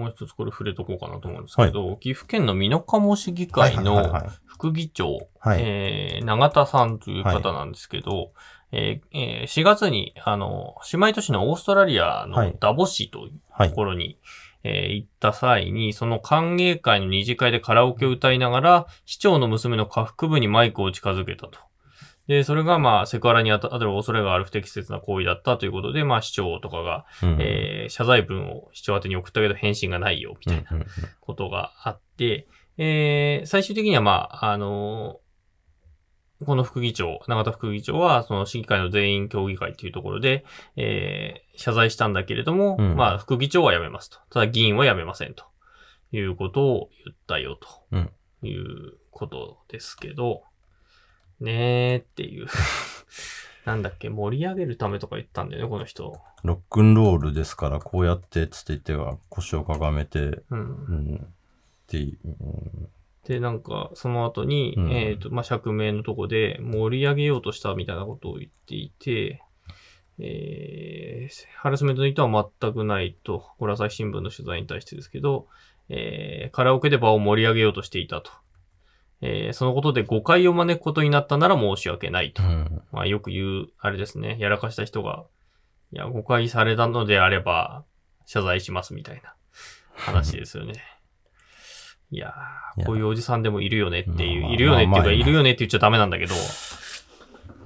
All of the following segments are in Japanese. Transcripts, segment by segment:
もう一つこれ触れとこうかなと思うんですけど、岐阜県の美濃加茂市議会の副議長、はい。えー永田さんという方なんですけど、えーえー4月に、あの、姉妹都市のオーストラリアはい。のダボ市というはいと。ころに、えー行った際に、その歓迎会の二次会でカラオケを歌いながら、市長の娘の下腹部にマイクを近づけたと。で、それがまあ、セクハラに当たる恐れがある不適切な行為だったということで、まあ、市長とかが、うんえー謝罪文を市長宛てに送ったけど返信がないよ、みたいなうんうんうんことがあって、えー最終的にはまあ、あのーこの副議長、永田副議長は、その市議会の全員協議会というところで、えー謝罪したんだけれども、うんまあ、副議長は辞めますと。ただ議員は辞めませんと。いうことを言ったよと。うんいうことですけど、ねーっていう。なんだっけ、盛り上げるためとか言ったんだよね、この人。ロックンロールですから、こうやってつって言っては腰をかがめて、うんう。ん、っていう、うんで、なんか、その後に、うんえっ、と、まあ、釈明のとこで盛り上げようとしたみたいなことを言っていて、えー、ハラスメントの意図は全くないと、これ朝日新聞の取材に対してですけど、えー、カラオケで場を盛り上げようとしていたと。えー、そのことで誤解を招くことになったなら申し訳ないと。うん。まあ、よく言う、あれですね、やらかした人が、いや、誤解されたのであれば、謝罪しますみたいな話ですよね。いやー、こういうおじさんでもいるよねっていう、まあいるよねっていうか、いるよねって言っちゃダメなんだけど、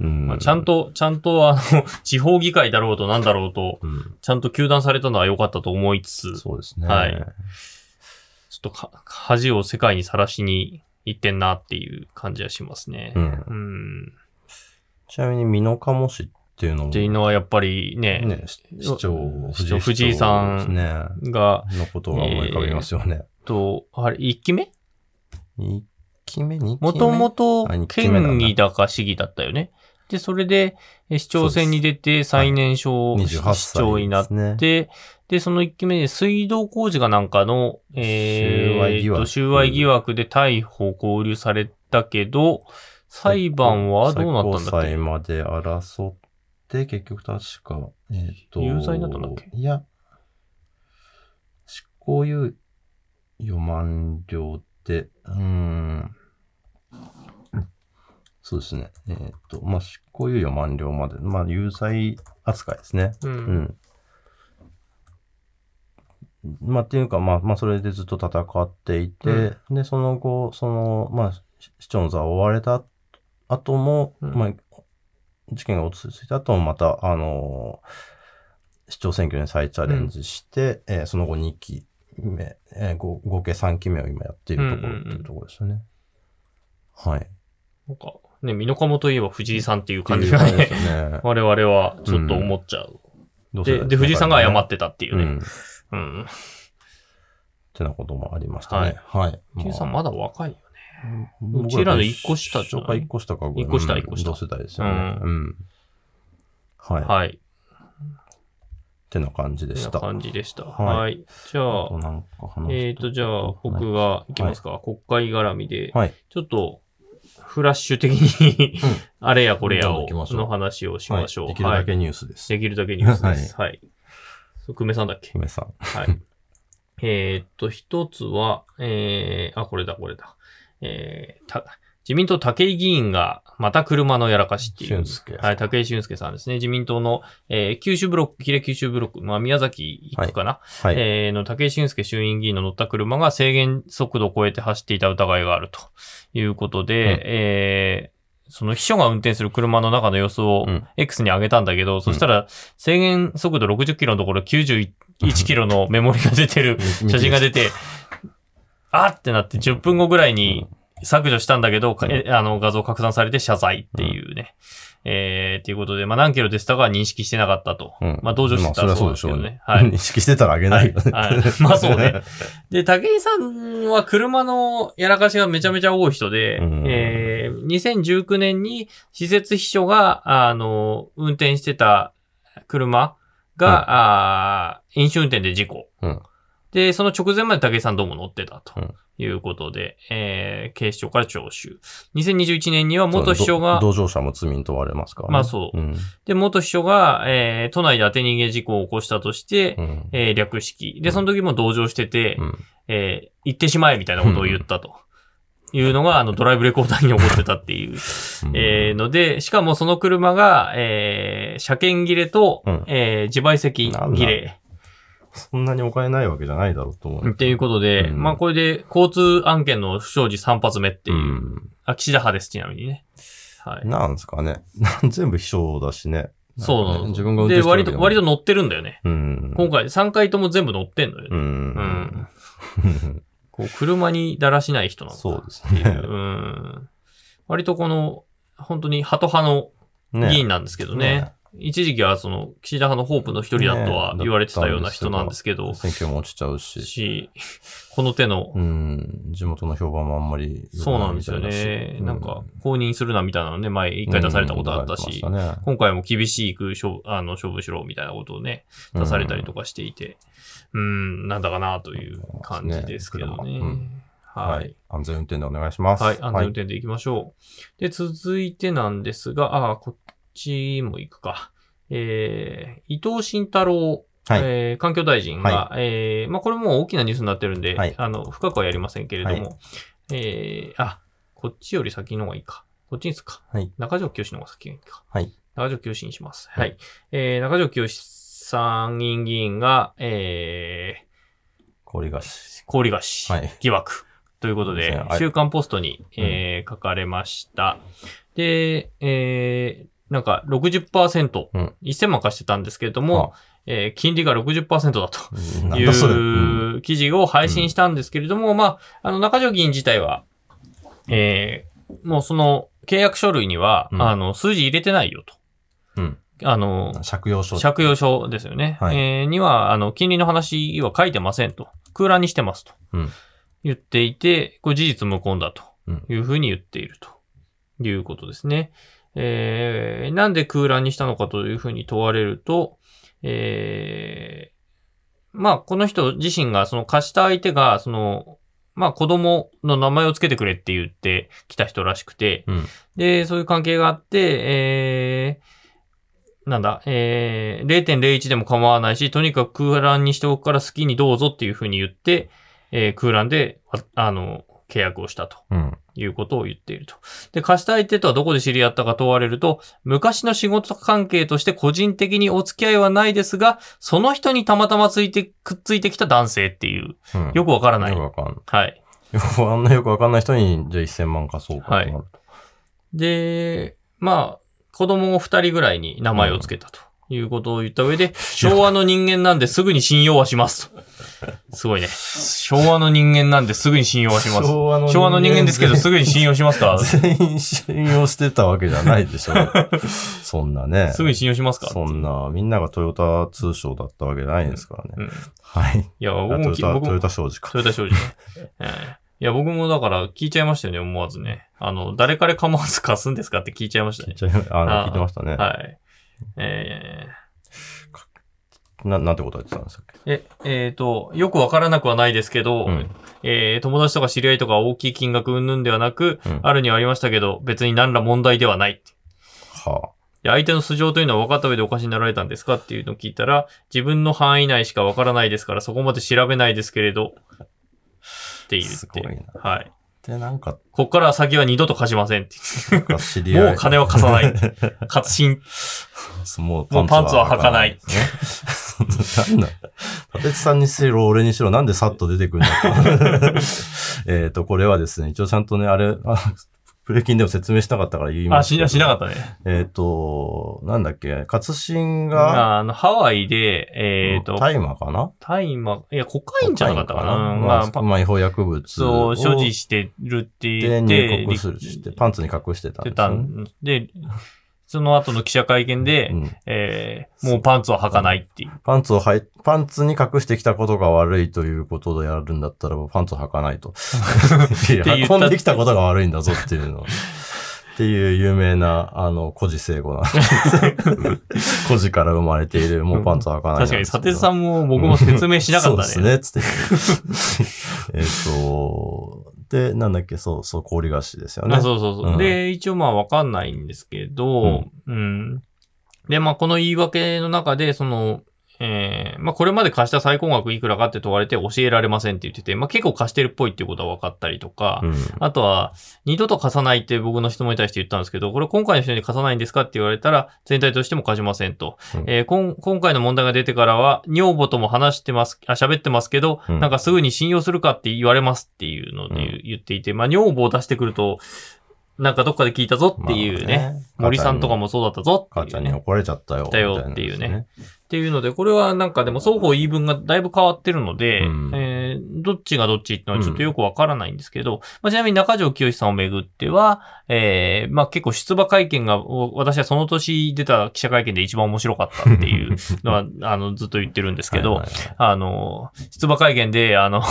うん。まあ、ちゃん、と、ちゃんとあの、地方議会だろうとなんだろうと、うん、ちゃんと糾弾されたのは良かったと思いつつ、ちょそうですね。はい。っとか恥を世界にさらしに行ってんなっていう感じはしますね。うんうん。ちなみに、美濃加茂市っていうのも、っていうのはやっぱりね、ね、市市長、市長藤井さんですね、が、のことが思い浮かびますよね。と、あれ、1期目？一期目、二期目？もともと県議だか市議だったよね。で、それで、え市長選に出て最年少28歳市長になっですね。て、で、その1期目で水道工事がなんかの、え収賄疑惑。ーと、収賄疑惑で逮捕、交留されたけど、裁判はどうなったんだっ最高裁けまで争って、結局確か、えっ、と、有罪になったんだっけ？いや、執行猶予満了って、うーん、そうですね。えっ、と、まあ、執行猶予満了まで、まあ、有罪扱いですね。う。うんん。まあ、っていうか、まあ、まあ、それでずっと戦っていて、で、その後、その、まあ、し市長の座を追われた後も、うんまあ、事件が落ち着いた後も、また、あの市長選挙に再チャレンジして、えーその後2期目、えー合合計3期目を今やっているところっていうところですよね。はい。なんか、ね、美濃加茂といえば藤井さんっていう感じがねね。我々はちょっと思っちゃう。で、同世代すねで、藤井さんが謝ってたっていうね。うん。っうん。てなこともありましたね。はい。藤井さんまだ若いよね。僕うちらの一個下じゃない一個下かぐらい一個下うん一個下同世代ですよね。ううん。はい。っはい。てな感じでした。感じでした。はいはい。じゃあえっ、と、じゃあ、僕がいきますか。国会絡みで、はい。ちょっと、フラッシュ的に、あれやこれやをの話をしましょう。はいできるだけニュースです。はいできるだけニュースです。はい。久米さんだっけ？姫さん。はい。えーっと、一つは、えー、あ、これだ、これだ。えー、た、自民党武井議員が、また車のやらかしっていう。俊介はい、武井俊介さんですね。自民党の、えー、九州ブロック、比例九州ブロック、まあ、宮崎行くかな、はい。えー、の武井俊介衆院議員の乗った車が制限速度を超えて走っていた疑いがあるということで、うん。えーその秘書が運転する車の中の様子をうん。X に上げたんだけど、そしたら制限速度60キロのところ91キロのメモリが出てる写真が出て、あってなって10分後ぐらいに削除したんだけど、あの画像拡散されて謝罪っていうね。えー、っていうことで、まあ何キロでしたかは認識してなかったと。うんまあ同情してたらまあそうでしょうねですけどね。。はい。認識してたらあげないよね。はいはいまあそうね。で、武井さんは車のやらかしがめちゃめちゃ多い人で、うんえー、2019年に施設秘書が、あの、運転してた車が、あー飲酒運転で事故。うんで、その直前まで武井さんどうも乗ってたとうんいうことで、えー警視庁から聴取。2021年には元秘書が、同乗者も罪に問われますからね。まあそううん。で、元秘書が、えー都内で当て逃げ事故を起こしたとして、うん。えー略式。で、その時も同乗してて、うんえー行ってしまえみたいなことを言ったと。いうのが、あの、ドライブレコーダーに起こってたっていう、えーので、しかもその車が、えー車検切れと、うんえー自賠責切れそんなにお金ないわけじゃないだろうと思う。っていうことで、うんまあこれで交通案件の不祥事3発目っていう、うん。あ、岸田派です、ちなみにね。はい。なんですかね。全部秘書だしね。そうなの。ね自分が運で、割と、割とと。乗ってるんだよね。うん。今回3回とも全部乗ってんのよね。うん。こう、車にだらしない人なんだそうです。ね。うん。割とこの、本当にハト派のね議員なんですけどね。一時期はその、岸田派のホープの一人だとは言われてたような人なんですけど、選挙も落ちちゃうし。し、この手のう、ん。地元の評判もあんまりそうなんですよみたいだし。ね。なんか、公認するなみたいなのね、前一回出されたことあったし、うん出されてましたね今回も厳しく勝あの勝負しろみたいなことをね、出されたりとかしていて、うん、なんだかなという感じですけどね。そうですねうんははいい。。安全運転でお願いします。はい、安全運転で行きましょう。で、続いてなんですが、ああ、こっちも行くか。えー、伊藤慎太郎、はいえー環境大臣が、えー、まあ、これも大きなニュースになってるんで、はいあの、深くはやりませんけれども、はえー、あ、こっちより先の方がいいか。こっちにするか。はい中条清の方が先がいいか。はい。中条清にします。ははいい。えー、中条清参議院議員が、え氷菓子。ー、氷菓子はい。疑惑ということで、週刊ポストに、えー書かれました。で、えー、なんか60%、うん1000万貸してたんですけれども、えー金利が60%だとい。うんう記事を配信したんですけれども、まあ、あの、中条議員自体は、えー、もうその契約書類には、うんあの、数字入れてないよと。うん。あの、借用書。借用書ですよね。はいえーには、あの、金利の話は書いてませんと。空欄にしてますと。うん言っていて、これ事実無根だとうんいうふうに言っているということですね。えーなんで空欄にしたのかというふうに問われると、えーまあ、この人自身が、その貸した相手が、その、まあ子供の名前をつけてくれって言ってきた人らしくて、うん。で、そういう関係があって、えー、なんだ、えー、0.01でも構わないし、とにかく空欄にしておくから好きにどうぞっていうふうに言って、えー空欄で、ああの、契約をしたとうん。いうことを言っていると。で、貸した相手とはどこで知り合ったか問われると、昔の仕事関係として個人的にお付き合いはないですが、その人にたまたまついて、くっついてきた男性っていう、うんよくわからない。よくわかんない。はい。あんなよくわかんない人に、じゃあ1000万貸そうかとなると。で、まあ、子供を二人ぐらいに名前を付けたということを言った上で、昭和の人間なんですぐに信用はしますと。すごいね。昭和の人間なんですぐに信用はします。昭和の昭和の人間ですけど、すぐに信用しますか？全員信用してたわけじゃないでしょ。そんなね。すぐに信用しますか？そんな、みんながトヨタ通商だったわけじゃないですからね。うん。いはい。や、あ僕もき、トヨタ、僕もトヨ、タ商事か。トヨタ商事ね。ええいや、僕もだから聞いちゃいましたよね、思わずね。あの、誰彼構わず貸すんですかって聞いちゃいましたね。じゃあ、あの、あー聞いてましたね。はい。えな、なんてこと言ってたんですか？ーえ、えっ、と、よくわからなくはないですけど、うん。えー友達とか知り合いとか大きい金額云々ではなく、うん。あるにはありましたけど、別に何ら問題ではない。はで相手の素性というのは分かった上でお貸しになられたんですかっていうのを聞いたら、自分の範囲内しか分からないですから、そこまで調べないですけれど、って言って。すごいな。はい。で、なんか、こっから先は二度と貸しませんってなんか知り合い。もう金は貸さない。活心。もうパンツは履かないね。な んだ。立さんにしろ、俺にしろ、なんでさっと出てくるんだか。えっと、これはですね、一応ちゃんとね、あれ、あプレキンでも説明したかったから言いまあ、すけど。しな、しなかったね。えっ、と、なんだっけ、活心が、あの、ハワイで、えっ、と、大麻かな？大麻、いや、コカインじゃなかったかな。コカインうんまあ、まあ、違法薬物そう、を所持してるってで言って、入国するして、パンツに隠してたんですよね。んで、その後の記者会見で、うんえーもうパンツは履かないっていう。パンツをはい、パンツに隠してきたことが悪いということでやるんだったら、パンツを履かないと。運んできたことが悪いんだぞっていうのを。っていう有名な、あの、孤児聖語なんです。孤児から生まれている、もうパンツはかない確かに、サテさんも僕も説明しなかったね。そうですね、つって。えっと、で、なんだっけ、そう、そう、氷菓子ですよね。あそうそうそう。うんで、一応まあわかんないんですけど、うん。で、まあこの言い訳の中で、その、えー、まあこれまで貸した最高額いくらかって問われて教えられませんって言ってて、まあ結構貸してるっぽいっていうことは分かったりとか、うん。あとは、二度と貸さないって僕の質問に対して言ったんですけど、これ今回の人に貸さないんですかって言われたら、全体としても貸しませんと。うんえーこん今回の問題が出てからは、女房とも話してます、あ、喋ってますけど、うんなんかすぐに信用するかって言われますっていうので言っていて、まあ女房を出してくると、なんかどっかで聞いたぞっていうね。まあね森さんとかもそうだったぞっていうね。母ちゃんに怒られちゃったよ。だよっていうねやっていうので、これはなんかでも双方言い分がだいぶ変わってるので、うん。えーどっちがどっちっていうのはちょっとよくわからないんですけど、まあ、ちなみに中条清さんをめぐっては、えーまあ結構出馬会見が、お私はその年出た記者会見で一番面白かったっていうのは、あの、ずっと言ってるんですけど、はいはいはいあの、出馬会見で、あの、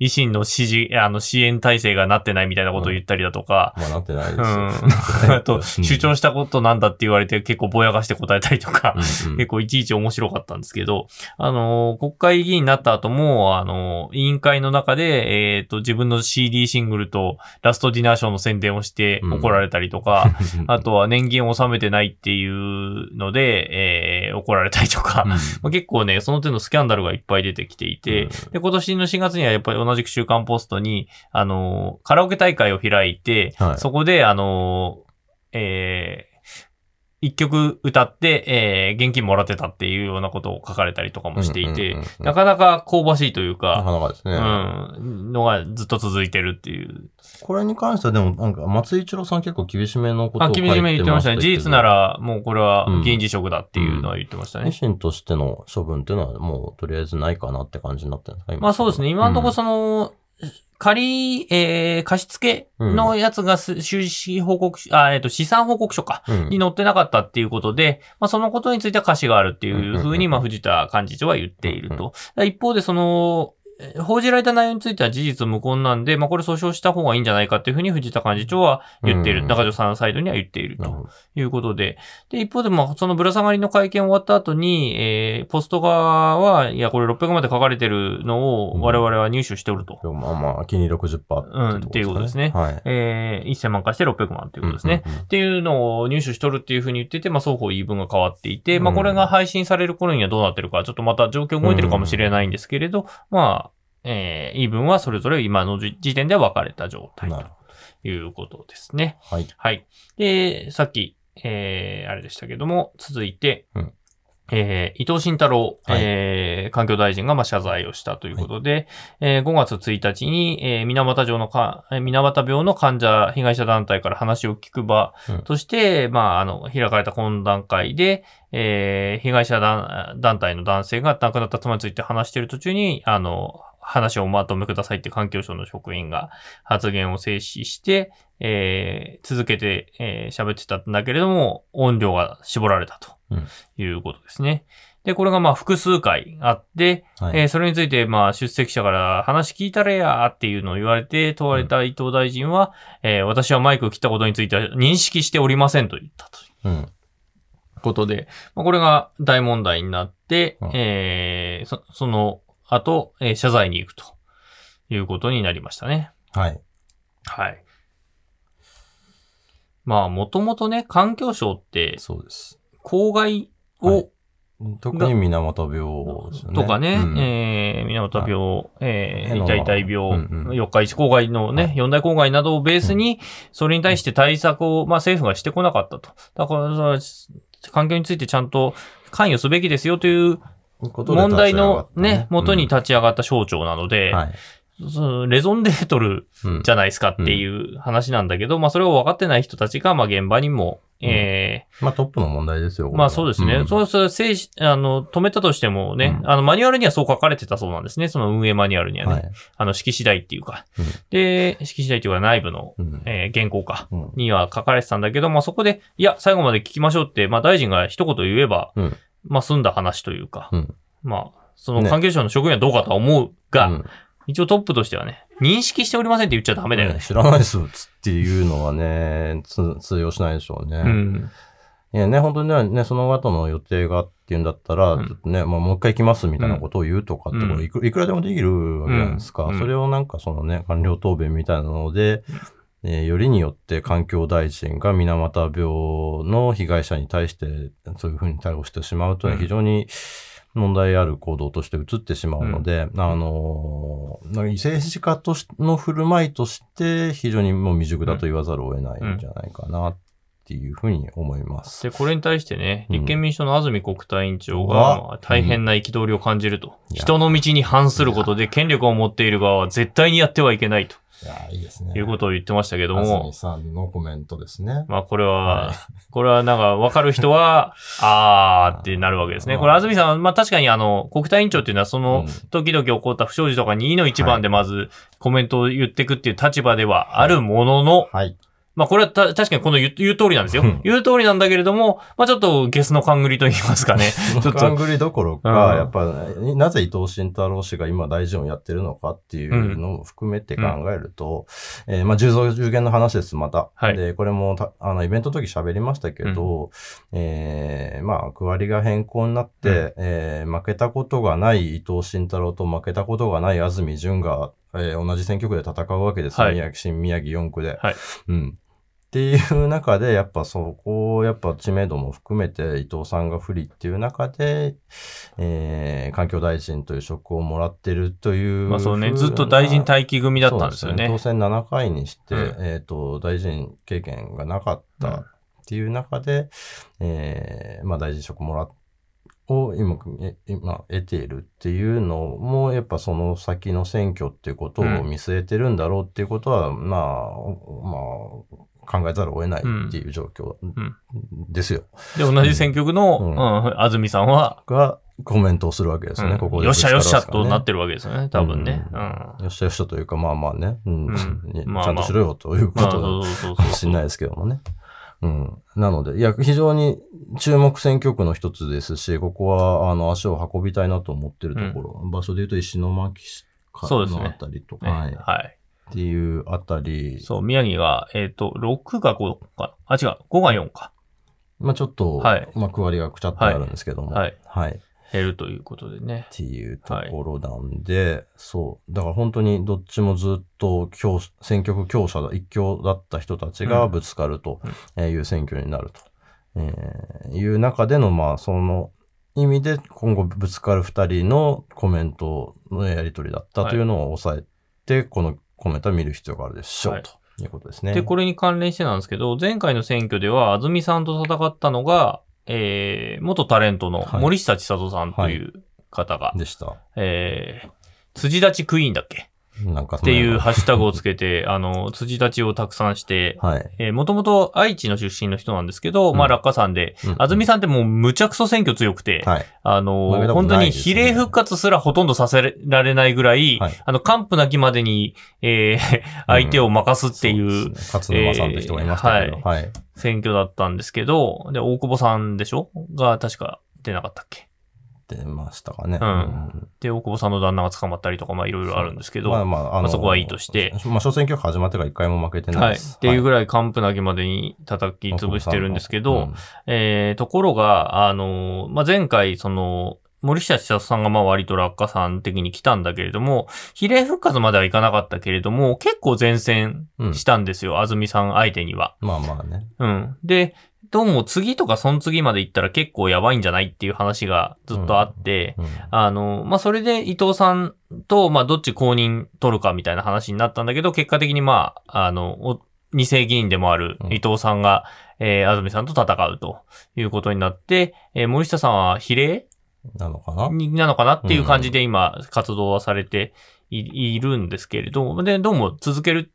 維新の支持、あの、支援体制がなってないみたいなことを言ったりだとか、まあ、なってないですうよ。ん。あと、主張したことなんだって言われて結構ぼやかして答えたりとか、うんうん結構いちいち面白かったんですけど、あのー国会議員になった後も、あのー委員会の中で、えっ、と、自分の CD シングルとラストディナーショーの宣伝をしてうん怒られたりとか、あとは年金を納めてないっていうので、えー怒られたりとか、うん。まあ、結構ね、その手のスキャンダルがいっぱい出てきていて、で、今年の4月にはやっぱり同じく週刊ポストに、あのーカラオケ大会を開いて、はい。そこで、あのーえー一曲歌って、えー現金もらってたっていうようなことを書かれたりとかもしていて、うんうんうんうんなかなか香ばしいというなか、かなかですね。うん、のがずっと続いてるっていう。これに関してはでも、なんか、松井一郎さん結構厳しめのことあ、を書いてました厳しめに言ってましたね。事実な、ら、もうこれはうん議員辞職だっていうのは言ってました維ね。新としての処分っていうのはもうとりあえずないかなって感じになってるんですか今まあそうですね。今のところうんその、仮、えー、貸付のやつがす収支報告書、あ、えっ、と、資産報告書か。うんに載ってなかったっていうことで、まあ、そのことについては歌詞があるっていうふうに、まあ、藤田幹事長は言っていると。一方で、その、えー報じられた内容については事実無根なんで、まあ、これ訴訟した方がいいんじゃないかっていうふうに藤田幹事長は言っている。うん中条さんサイドには言っているということで。で、一方で、まあ、そのぶら下がりの会見終わった後に、えー、ポスト側は、いや、これ600まで書かれてるのを我々は入手しておると。でもまあまあ、気に60%うんっていうことですねはい。えー、1000万貸して600万っていうことですね。うんうんうんっていうのを入手しとるっていうふうに言ってて、まあ、双方言い分が変わっていて、まあ、うんこれが配信される頃にはどうなってるか、ちょっとまた状況動いてるかもしれないんですけれど、まあ、えー、言い分はそれぞれ今の時点では分かれた状態ということですね。ど。はい。はい。で、さっき、えー、あれでしたけども、続いて、うんえー伊藤慎太郎、はいえー環境大臣がまあ謝罪をしたということで、えー5月1日に、えー水俣病のか、えー水俣病の患者、被害者団体から話を聞く場うんとして、まあ、あの、開かれた懇談会で、えー被害者団団体の男性が亡くなった妻について話している途中に、あの、話をおまとめくださいって環境省の職員が発言を制止して、えー続けてえー喋、ってたんだけれども、音量が絞られたとうんいうことですね。で、これがまあ複数回あって、はい。えーそれについてまあ出席者から話聞いたれやっていうのを言われて問われた伊藤大臣は、えー私はマイクを切ったことについては認識しておりませんと言ったといううん。ことで、まあ、これが大問題になって、うんえーそその後、えー謝罪に行くということになりましたね。はい。はい。まあ、もともとね、環境省って、そうです。公害を、はい特に水俣病ですよね。とかね、うんえー、水俣病、えー、への痛い痛い病、うんうん四日市公害のね、はい四大公害などをベースに、それに対して対策を、まあ政府がしてこなかったと。だから、環境についてちゃんと関与すべきですよという問題のね、元にうん立ち上がった省庁なので、はい。そのレゾンデートルうんじゃないですかっていう話なんだけど、まあそれを分かってない人たちが、まあ現場にも、えまあトップの問題ですよ。ーまあそうですね。んそうそう、制止あの、止めたとしてもね、うんあの、マニュアルにはそう書かれてたそうなんですね。その運営マニュアルにはね。はい。あの、式次第っていうか。うんで、式次第っていうか内部の、うんえー原稿か。うんには書かれてたんだけど、まあそこで、いや、最後まで聞きましょうって、まあ大臣が一言言えば、うんまあ済んだ話というか、うんまあ、そのね関係者の職員はどうかとは思うが、うん一応トップとしてはね、認識しておりませんって言っちゃダメだよね。知らないですっていうのはね、つ通用しないでしょうね。うん。いやね、本当にねね、その後の予定がっていうんだったら、うんちょっとね、まあ、もう一回行きますみたいなことを言うとかってこいくいくらでもできるわけじゃないですか。うんそれをなんかそのね、官僚答弁みたいなので、えーよりによって環境大臣が水俣病の被害者に対してそういうふうに対応してしまうというのはうん。非常に問題ある行動として移ってしまうので、あのー政治家としの振る舞いとして非常にもう未熟だと言わざるを得ないんじゃないかなっていうふうに思います。で、これに対してね、うん。立憲民主党の安住国対委員長が、大変な憤りを感じると。いや。人の道に反することで権力を持っている側は絶対にやってはいけないといやー、いいですね。いうことを言ってましたけど安も住、さんのコメントですね。まあこれは、はいこれはなんか分かる人は、あーってなるわけですね。うんこれ安住さんは、まあ確かにあの、国対委員長っていうのはそのうん時々起こった不祥事とかにいの一番でまずコメントを言っていくっていう立場ではあるものの、はい。まあこれはた確かにこの言う言う通りなんですようん。言う通りなんだけれども、まあちょっとゲスの勘繰りと言いますかね。ちょっと勘繰りどころうんか、やっぱ、なぜ伊藤慎太郎氏が今大臣をやってるのかっていうのも含めて考えると、えーまあ、重増重減の話です、また。はいで、これもた、あの、イベントの時喋りましたけど、えーまあ、区割りが変更になって、うんえー負けたことがない伊藤慎太郎と負けたことがない安住淳が、えー同じ選挙区で戦うわけですよ、はい宮城、新宮城4区で。はいうん。っていう中で、やっぱそこを、やっぱ知名度も含めて伊藤さんが不利っていう中で、えー環境大臣という職をもらってるという。まあそうね、ずっと大臣待機組だったんですよね。そう当選7回にして、うんえっ、と、大臣経験がなかったっていう中で、えーまあ大臣職もらっを今、え今得ているっていうのも、やっぱその先の選挙っていうことを見据えてるんだろうっていうことは、まあ、まあ、考えざるを得ないっていう状況んですよ。で、同じ選挙区の、ううんん、安住さんは、がコメントをするわけですよね、うんここで。よっしゃよっしゃとなってるわけですよね、多分ね。ううんん。よっしゃよっしゃというか、まあまあね、うん ちゃんとしろよというこまあ、とかもしれないですけどもね。うん。なので、いや、非常に注目選挙区の一つですし、ここは、あの、足を運びたいなと思ってるところ、場所で言うと石巻市かそうですねのあたりとか、ねはい。っはい。ていうあたり、そう、宮城が、えっ、と、6が5か。あ、違う、5が4か。まあちょっと、はいまあ区割りがくちゃってあるんですけども、はい。はい。減るということでねっ。ていうところなんで、そう。だから本当にどっちもずっと強選挙区強者だ、一強だった人たちがぶつかるとうんいう選挙になると、えーいう中での、まあ、その意味で今後ぶつかる二人のコメントのやり取りだったというのを抑えて、このコメントを見る必要があるでしょう、はいということですね。で、これに関連してなんですけど、前回の選挙では、安住さんと戦ったのが、えー、元タレントのはい森下千里さんという方が、でした。えー、辻立ちクイーンだっけなんかっていうハッシュタグをつけけて、あの、辻立ちをたくさんして、はい。えー、もともと愛知の出身の人なんですけど、まあうん落下さんで、うん安住さんってもうむちゃくそ選挙強くて、はい。あの負けたこ本当に比例復活すらほとんどさせられないぐらい、はい。あの、完膚なきまでに、えー相手を任すっていうそですね。勝沼さんって人がいましたけど、えーはい。選挙だったんですけど、で、大久保さんでしょ？が確か出なかったっけ？出ましたかね。うんで、大久保さんの旦那が捕まったりとか、まあいろいろあるんですけど、まあまあ、あまあそこはいいとして。まあ、小選挙区始まってから一回も負けてないはい。っです。ていうぐらい完膚なきまでに叩き潰してるんですけど、うんえー、ところが、あの、まあ、前回、その、森下千里さんがまあ割と落下さん的に来たんだけれども、比例復活まではいかなかったけれども、結構前線うんしたんですよ、安住さん相手には。まあまあね。うん。で、どうも次とかその次まで行ったら結構やばいんじゃないっていう話がずっとあって、うんあの、まあ、それで伊藤さんと、まあ、どっち公認取るかみたいな話になったんだけど、結果的にまあ、あの、お二世議員でもある伊藤さんが、えー安住さんと戦うということになって、えー森下さんは比例なのかな？になのかなっていう感じで今、活動はされていいるんですけれど、で、どうも続ける、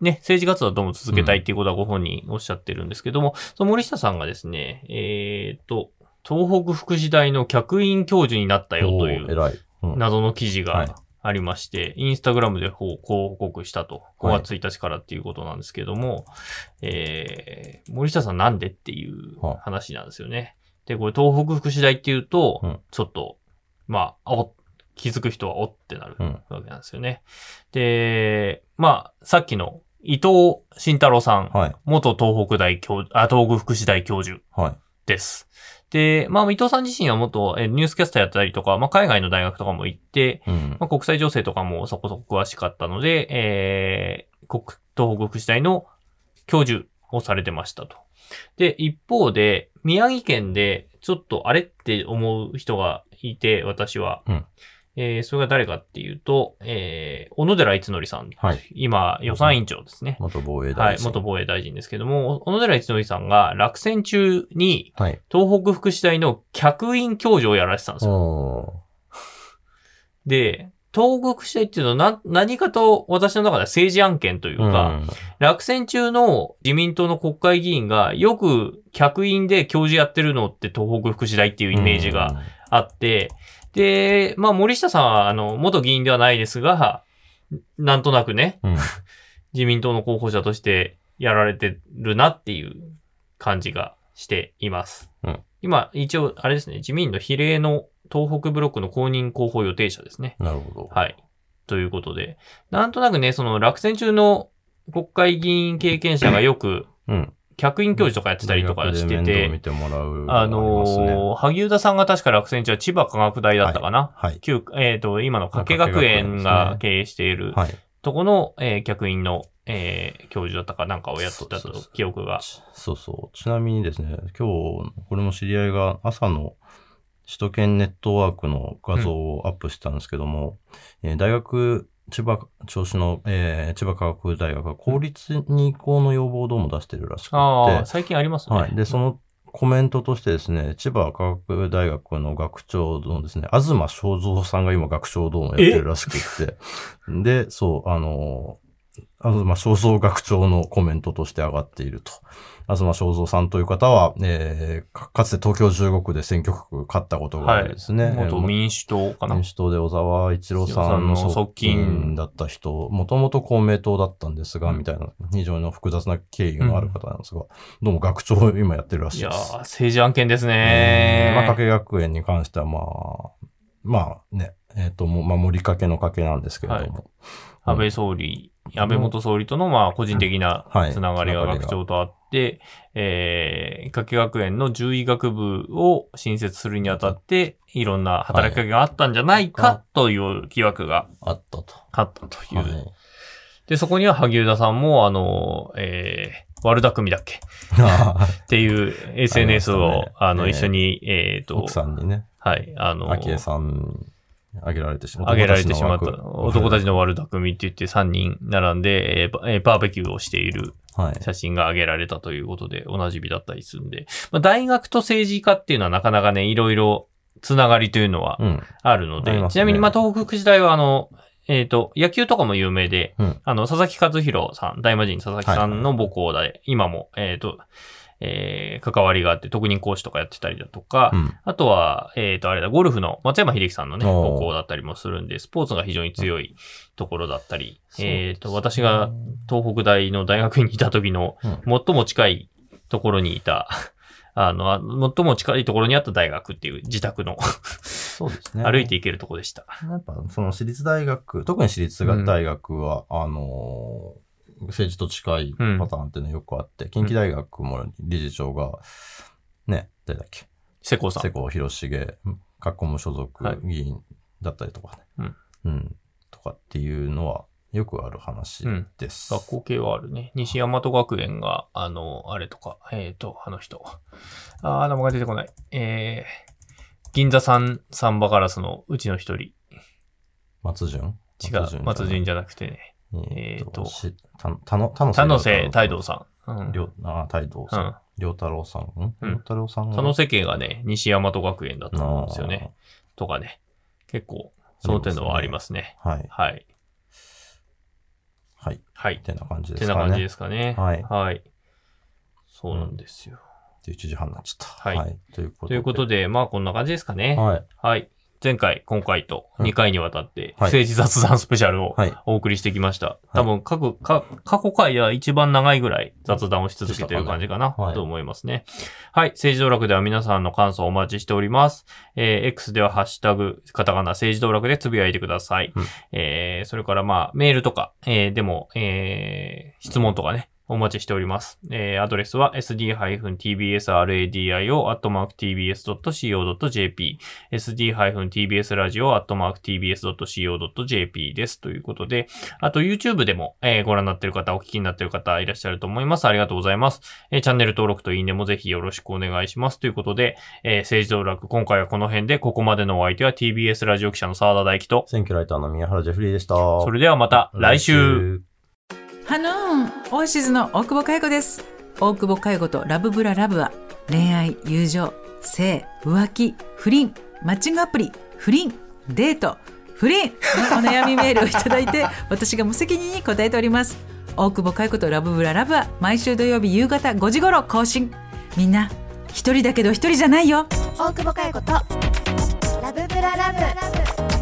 ね、政治活動はどうも続けたいっていうことはご本人おっしゃってるんですけども、その森下さんがですね、えーっと、東北福祉大の客員教授になったよという謎の記事はいがありまして、インスタグラムで報告したと。5はい月1日からっていうことなんですけども、えー、森下さんなんでっていうは話なんですよね。で、これ東北福祉大っていうと、うんちょっと、まあ、お気づく人はおってなるうん。わけなんですよね。で、まあ、さっきの伊藤慎太郎さん、はい。元東北大教、あ、東北福祉大教授はい。です。で、まあ、伊藤さん自身は元えニュースキャスターやったりとか、まあ、海外の大学とかも行って、うん。まあ、国際情勢とかもそこそこ詳しかったので、えー、国、東北福祉大の教授をされてましたと。で、一方で、宮城県でちょっとあれって思う人がいて、私は。うんえー、それが誰かっていうと、えー、小野寺一則さん。はい。今、予算委員長ですね。元防衛はい、大臣。元防衛大臣ですけども、小野寺一則さんが落選中にはい。東北福祉大の客員教授をやられてたんですよ。おで、東北福祉大っていうのはな何かと私の中では政治案件というーか、うん落選中の自民党の国会議員がよく客員で教授やってるのって東北福祉大っていうイメージがあって、で、まあ森下さんはあの元議員ではないですが、なんとなくね、うん。自民党の候補者としてやられてるなっていう感じがしています。うん今、一応、あれですね、自民の比例の東北ブロックの公認候補予定者ですね。なるほど。はい。ということで、なんとなくね、その落選中の国会議員経験者がよく、うん。客員教授とかやってたりとかしてて。あのー萩生田さんが確か落選中は千葉科学大だったかな？はい。旧、えっ、と、今の加計学園が経営しているはい。とこの、えー客員の、えー教授だったかなんかをやってたとそうそうそう記憶が。そうそう。ちなみにですね、今日、これも知り合いが朝の首都圏ネットワークの画像をアップしたんですけども、えー大学、千葉、調子の、えー千葉科学大学が公立に移行の要望をどうも出してるらしくて、ああ、最近ありますね。はい。で、そのコメントとしてですね、千葉科学大学の学長のですね、東正蔵さんが今学長をどうもやってるらしくって、で、そう、あの、東正蔵学長のコメントとして上がっていると。東正蔵さんという方は、えーかかつて東京15区で選挙区勝ったことがあるですね。元民主党かな民。主党で小沢一郎さんの側近近だった人、もともと公明党だったんですが、うんみたいな、非常に複雑な経緯のある方なんですが、どうも学長を今やってるらしいやーいです。政治案件ですえねーまあ、加計学園に関しては、まあ、まあね、えっ、と、もう守りかけのかけなんですけれども。安倍総理、安倍元総理とのまあ個人的なはい。つながりが学長とあって、えー、加計学園の獣医学部を新設するにあたって、いろんな働きかけがあったんじゃないかという疑惑があったと。あったという。はい。で、そこには萩生田さんも、あの、えー、悪巧みだっけ？っていう SNS を、あね。あの、えー一緒に、えっ、と、奥さんにね、はい、あの、昭恵さんにあげられてしまった。あげられてしまった。男たちのの悪巧みって言って3人並んで、えーバえーベキューをしている。写真が上げられたということで、おなじみだったりするんで、まあ、大学と政治家っていうのはなかなかね、いろいろつながりというのはうん。あるので、ありますねちなみに、まあ、東北福祉大は、あの、えっ、と、野球とかも有名で、うんあの、佐々木和弘さん、大魔神佐々木さんの母校で、今も、えっ、と、えー関わりがあって、特任講師とかやってたりだとか、うん。あとは、えっ、と、あれだ、ゴルフの松山秀樹さんのね、おー母校だったりもするんで、スポーツが非常に強いところだったり、そうえっ、と、私が東北大の大学院にいた時の、うん最も近いところにいた、あの、あ最も近いところにあった大学っていう自宅のそうですね。歩いて行けるところでした。やっぱ、その私立大学、特に私立大学は、あのー政治と近いパターンっていうのよくあって、近畿大学も理事長が、ね、誰だっけ、瀬古さん。世耕弘重、学校無所属はい議員だったりとかね、うんうん、とかっていうのはよくある話です。学校系はあるね。西大和学園が、あの、あれとか、えっ、と、あの人。あー、名前が出てこない。えー、銀座サン、サンバガラスのうちの一人。松潤？違う、松潤じゃなくてね。えっ、えーとと、したたの、田野田野瀬太道さん。うん。りょあ、太道さん。良太郎さん。ん？うん良太郎さんが？田野瀬家がね、西大和学園だったんですよね。とかね。結構、その点のはありますね。はい。はい。はい。はい。ってな感じでてすかね。な感じですかね。はいはい。そうなんですよ。11時半になっちゃった。はいということで。ということで、まあこんな感じですかね。はい。はい。前回、今回と2回にわたってはい政治雑談スペシャルをはい。お送りしてきました。多分各、か過去回は一番長いぐらい雑談をし続けている感じかな、はいと思いますね。はい。政治道楽では皆さんの感想をお待ちしております。えー X ではハッシュタグ、カタカナ政治道楽でつぶやいてください。うんえーそれからまあ、メールとか、えーでも、えー質問とかね、お待ちしております。えーアドレスは sd-tbsradio.tbs.co.jp sd-tbsradio.tbs.co.jp です。ということで、あと YouTube でも、えーご覧になっている方、お聞きになっている方いらっしゃると思います。ありがとうございます。えーチャンネル登録といいねもぜひよろしくお願いします。ということで、えー政治道楽、今回はこの辺で、ここまでのお相手は TBS ラジオ記者の澤田大樹と、選挙ライターの宮原ジェフリーでした。それではまた来週。ハノーンオアシズの大久保佳代子です。大久保佳代子とラブブララブは恋愛、友情、性、浮気、不倫、マッチングアプリ、不倫、デート、不倫のお悩みメールをいただいて私が無責任に答えております。大久保佳代子とラブブララブは毎週土曜日夕方5時頃更新。みんな、一人だけど一人じゃないよ。大久保佳代子とラブブララブ